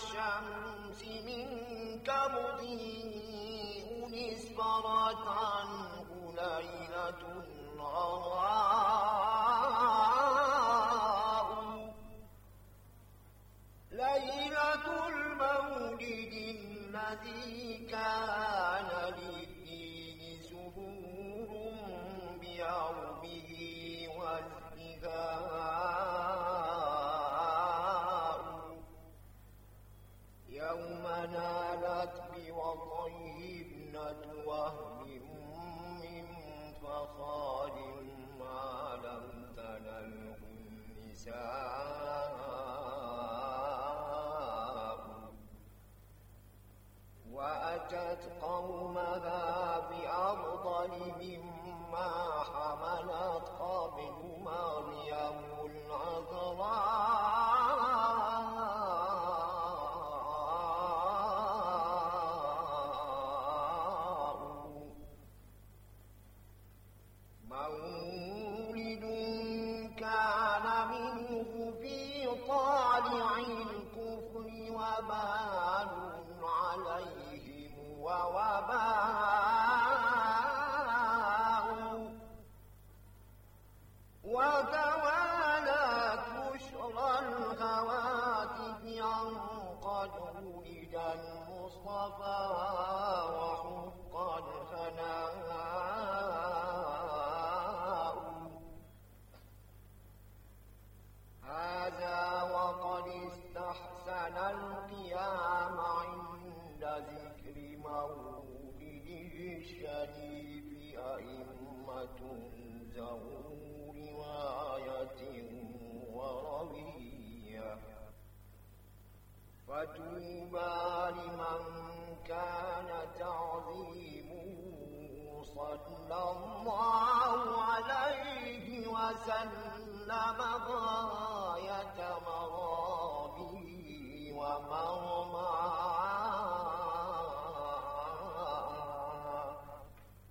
الشمس من كبده اسفرت عنه ليلة غراء ليلة المولد الذي ابنة وهب من فخار ما لم النساء. وأتت قومها مما ووباء وتوالت بشرى الهواتف عن قد ولد المصطفى وحق الفناء هذا وقد استحسن القيام عند ذكر مولده الشريف أئمة ذو رواية وروية. فتوبى لمن كان تعظيمه صلى الله عليه وسلم.